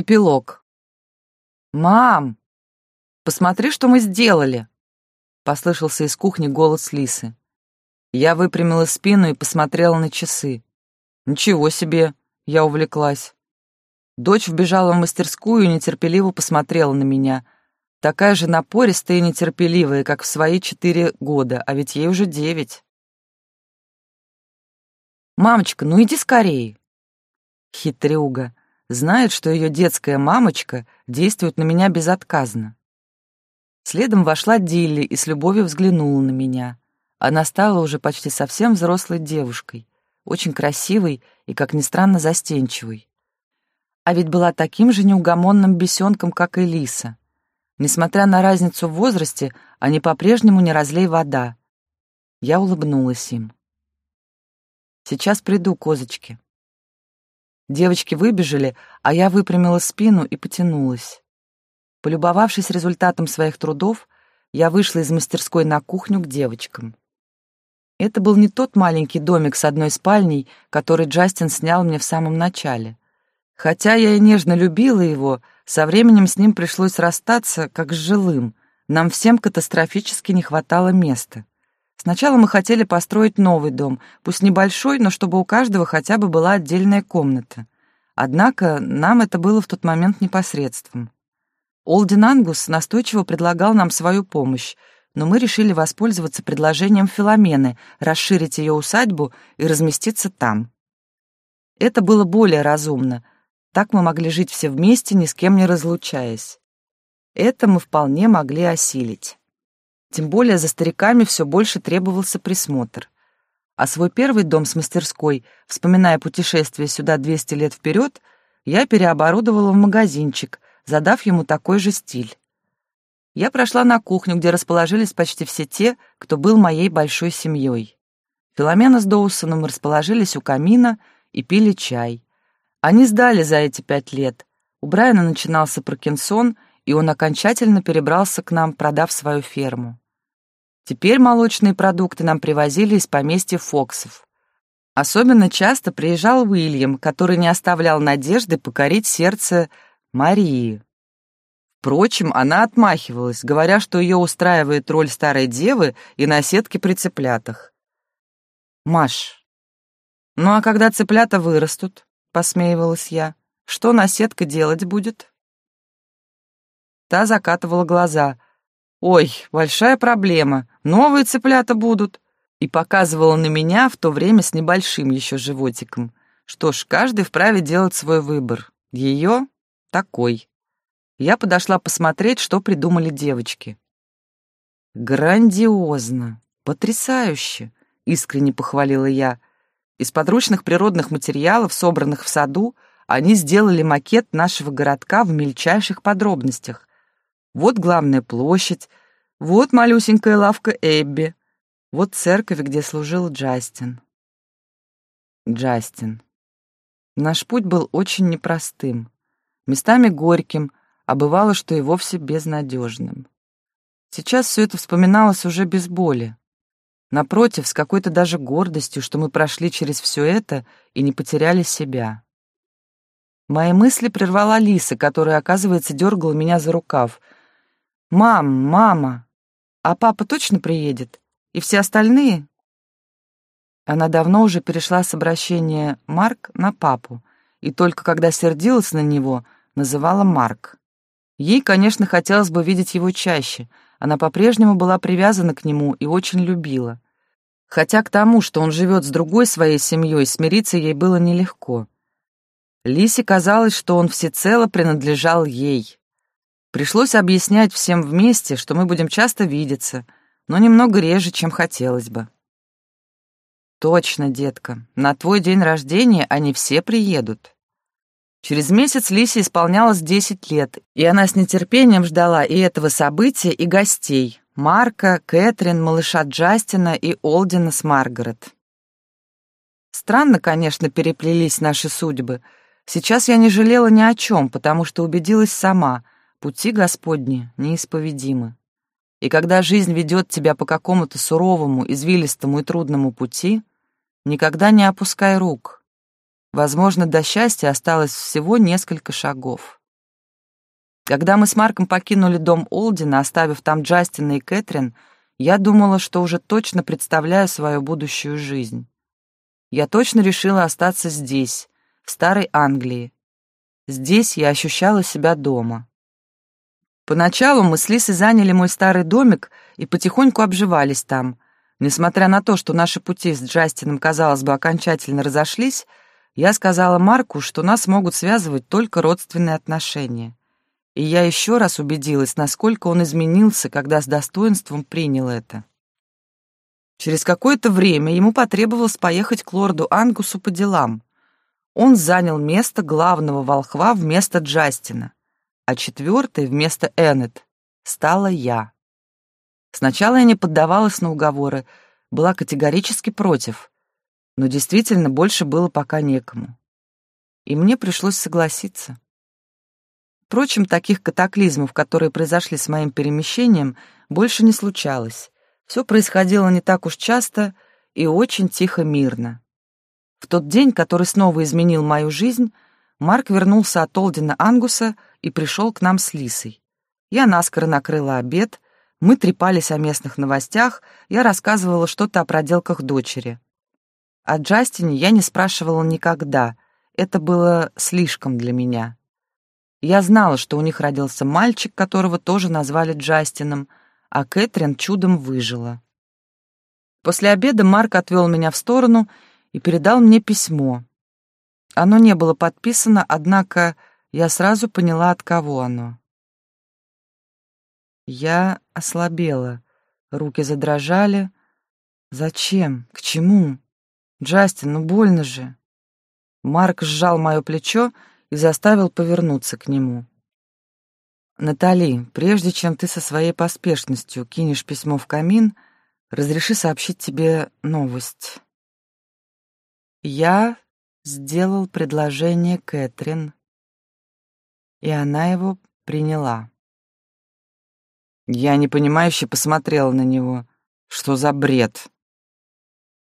Эпилог. «Мам, посмотри, что мы сделали!» Послышался из кухни голос Лисы. Я выпрямила спину и посмотрела на часы. «Ничего себе!» — я увлеклась. Дочь вбежала в мастерскую и нетерпеливо посмотрела на меня. Такая же напористая и нетерпеливая, как в свои четыре года, а ведь ей уже девять. «Мамочка, ну иди скорее!» Хитрюга. Знает, что ее детская мамочка действует на меня безотказно. Следом вошла Дилли и с любовью взглянула на меня. Она стала уже почти совсем взрослой девушкой, очень красивой и, как ни странно, застенчивой. А ведь была таким же неугомонным бесенком, как и Лиса. Несмотря на разницу в возрасте, они по-прежнему не разлей вода. Я улыбнулась им. «Сейчас приду, козочки», Девочки выбежали, а я выпрямила спину и потянулась. Полюбовавшись результатом своих трудов, я вышла из мастерской на кухню к девочкам. Это был не тот маленький домик с одной спальней, который Джастин снял мне в самом начале. Хотя я и нежно любила его, со временем с ним пришлось расстаться, как с жилым. Нам всем катастрофически не хватало места. Сначала мы хотели построить новый дом, пусть небольшой, но чтобы у каждого хотя бы была отдельная комната. Однако нам это было в тот момент непосредством. Олдин Ангус настойчиво предлагал нам свою помощь, но мы решили воспользоваться предложением Филомены, расширить ее усадьбу и разместиться там. Это было более разумно. Так мы могли жить все вместе, ни с кем не разлучаясь. Это мы вполне могли осилить. Тем более за стариками все больше требовался присмотр. А свой первый дом с мастерской, вспоминая путешествие сюда 200 лет вперед, я переоборудовала в магазинчик, задав ему такой же стиль. Я прошла на кухню, где расположились почти все те, кто был моей большой семьей. Филомена с Доусоном расположились у камина и пили чай. Они сдали за эти пять лет. У Брайана начинался Паркинсон, и он окончательно перебрался к нам, продав свою ферму. Теперь молочные продукты нам привозили из поместья Фоксов. Особенно часто приезжал Уильям, который не оставлял надежды покорить сердце Марии. Впрочем, она отмахивалась, говоря, что ее устраивает роль старой девы и наседки при цыплятах. «Маш, ну а когда цыплята вырастут?» — посмеивалась я. «Что наседка делать будет?» Та закатывала глаза. «Ой, большая проблема. Новые цыплята будут и показывала на меня в то время с небольшим еще животиком. Что ж, каждый вправе делать свой выбор. Ее такой. Я подошла посмотреть, что придумали девочки. «Грандиозно! Потрясающе!» — искренне похвалила я. Из подручных природных материалов, собранных в саду, они сделали макет нашего городка в мельчайших подробностях. Вот главная площадь, вот малюсенькая лавка Эбби, вот церковь, где служил Джастин. Джастин. Наш путь был очень непростым, местами горьким, а бывало, что и вовсе безнадежным. Сейчас все это вспоминалось уже без боли. Напротив, с какой-то даже гордостью, что мы прошли через все это и не потеряли себя. Мои мысли прервала Лиса, которая, оказывается, дергала меня за рукав. «Мам, мама, а папа точно приедет?» И все остальные? Она давно уже перешла с обращения «Марк» на папу, и только когда сердилась на него, называла Марк. Ей, конечно, хотелось бы видеть его чаще. Она по-прежнему была привязана к нему и очень любила. Хотя к тому, что он живет с другой своей семьей, смириться ей было нелегко. Лисе казалось, что он всецело принадлежал ей. Пришлось объяснять всем вместе, что мы будем часто видеться — но немного реже, чем хотелось бы. Точно, детка, на твой день рождения они все приедут. Через месяц Лисе исполнялось 10 лет, и она с нетерпением ждала и этого события, и гостей — Марка, Кэтрин, малыша Джастина и Олдина с Маргарет. Странно, конечно, переплелись наши судьбы. Сейчас я не жалела ни о чем, потому что убедилась сама — пути Господни неисповедимы. И когда жизнь ведет тебя по какому-то суровому, извилистому и трудному пути, никогда не опускай рук. Возможно, до счастья осталось всего несколько шагов. Когда мы с Марком покинули дом Олдина, оставив там Джастина и Кэтрин, я думала, что уже точно представляю свою будущую жизнь. Я точно решила остаться здесь, в Старой Англии. Здесь я ощущала себя дома. Поначалу мы с Лисой заняли мой старый домик и потихоньку обживались там. Несмотря на то, что наши пути с Джастином, казалось бы, окончательно разошлись, я сказала Марку, что нас могут связывать только родственные отношения. И я еще раз убедилась, насколько он изменился, когда с достоинством принял это. Через какое-то время ему потребовалось поехать к лорду Ангусу по делам. Он занял место главного волхва вместо Джастина, а четвертой вместо Эннет стала я. Сначала я не поддавалась на уговоры, была категорически против, но действительно больше было пока некому. И мне пришлось согласиться. Впрочем, таких катаклизмов, которые произошли с моим перемещением, больше не случалось. Все происходило не так уж часто и очень тихо-мирно. В тот день, который снова изменил мою жизнь, Марк вернулся от Олдина Ангуса и пришел к нам с Лисой. Я наскоро накрыла обед, мы трепались о местных новостях, я рассказывала что-то о проделках дочери. О Джастине я не спрашивала никогда, это было слишком для меня. Я знала, что у них родился мальчик, которого тоже назвали Джастином, а Кэтрин чудом выжила. После обеда Марк отвел меня в сторону и передал мне письмо. Оно не было подписано, однако я сразу поняла, от кого оно. Я ослабела, руки задрожали. Зачем? К чему? Джастин, ну больно же. Марк сжал мое плечо и заставил повернуться к нему. «Натали, прежде чем ты со своей поспешностью кинешь письмо в камин, разреши сообщить тебе новость. Я сделал предложение Кэтрин, и она его приняла. Я непонимающе посмотрела на него. Что за бред?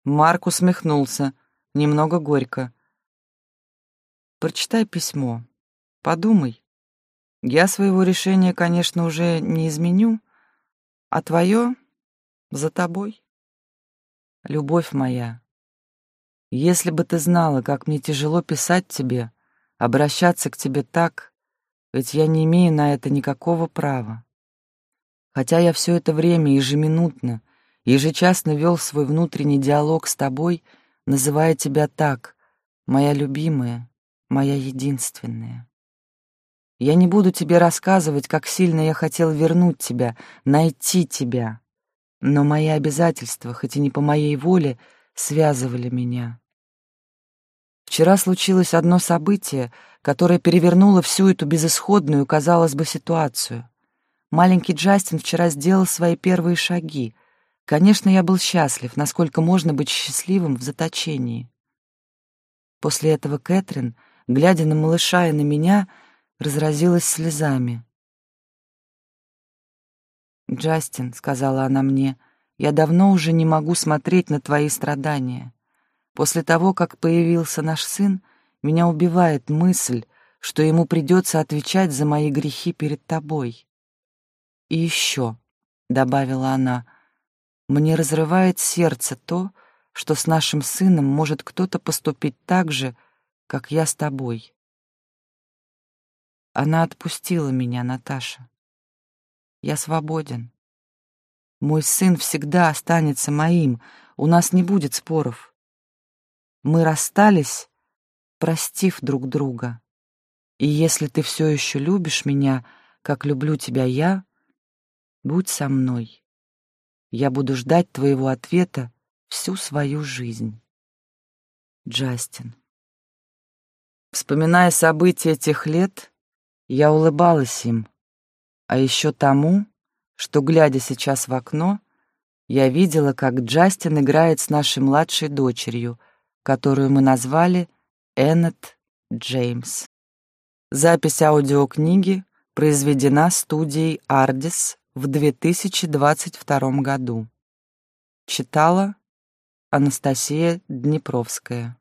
Марк усмехнулся, немного горько. Прочитай письмо. Подумай. Я своего решения, конечно, уже не изменю, а твое за тобой. Любовь моя, если бы ты знала, как мне тяжело писать тебе, обращаться к тебе так, ведь я не имею на это никакого права. Хотя я все это время ежеминутно, ежечасно вел свой внутренний диалог с тобой, называя тебя так, моя любимая, моя единственная. Я не буду тебе рассказывать, как сильно я хотел вернуть тебя, найти тебя. Но мои обязательства, хоть и не по моей воле, связывали меня. Вчера случилось одно событие, которое перевернуло всю эту безысходную, казалось бы, ситуацию. Маленький Джастин вчера сделал свои первые шаги. Конечно, я был счастлив, насколько можно быть счастливым в заточении. После этого Кэтрин глядя на малыша и на меня, разразилась слезами. «Джастин», — сказала она мне, — «я давно уже не могу смотреть на твои страдания. После того, как появился наш сын, меня убивает мысль, что ему придется отвечать за мои грехи перед тобой. И еще, — добавила она, — мне разрывает сердце то, что с нашим сыном может кто-то поступить так же, как я с тобой. Она отпустила меня, Наташа. Я свободен. Мой сын всегда останется моим, у нас не будет споров. Мы расстались, простив друг друга. И если ты все еще любишь меня, как люблю тебя я, будь со мной. Я буду ждать твоего ответа всю свою жизнь. Джастин. Вспоминая события тех лет, я улыбалась им, а еще тому, что, глядя сейчас в окно, я видела, как Джастин играет с нашей младшей дочерью, которую мы назвали Эннет Джеймс. Запись аудиокниги произведена студией «Ардис» в 2022 году. Читала Анастасия Днепровская.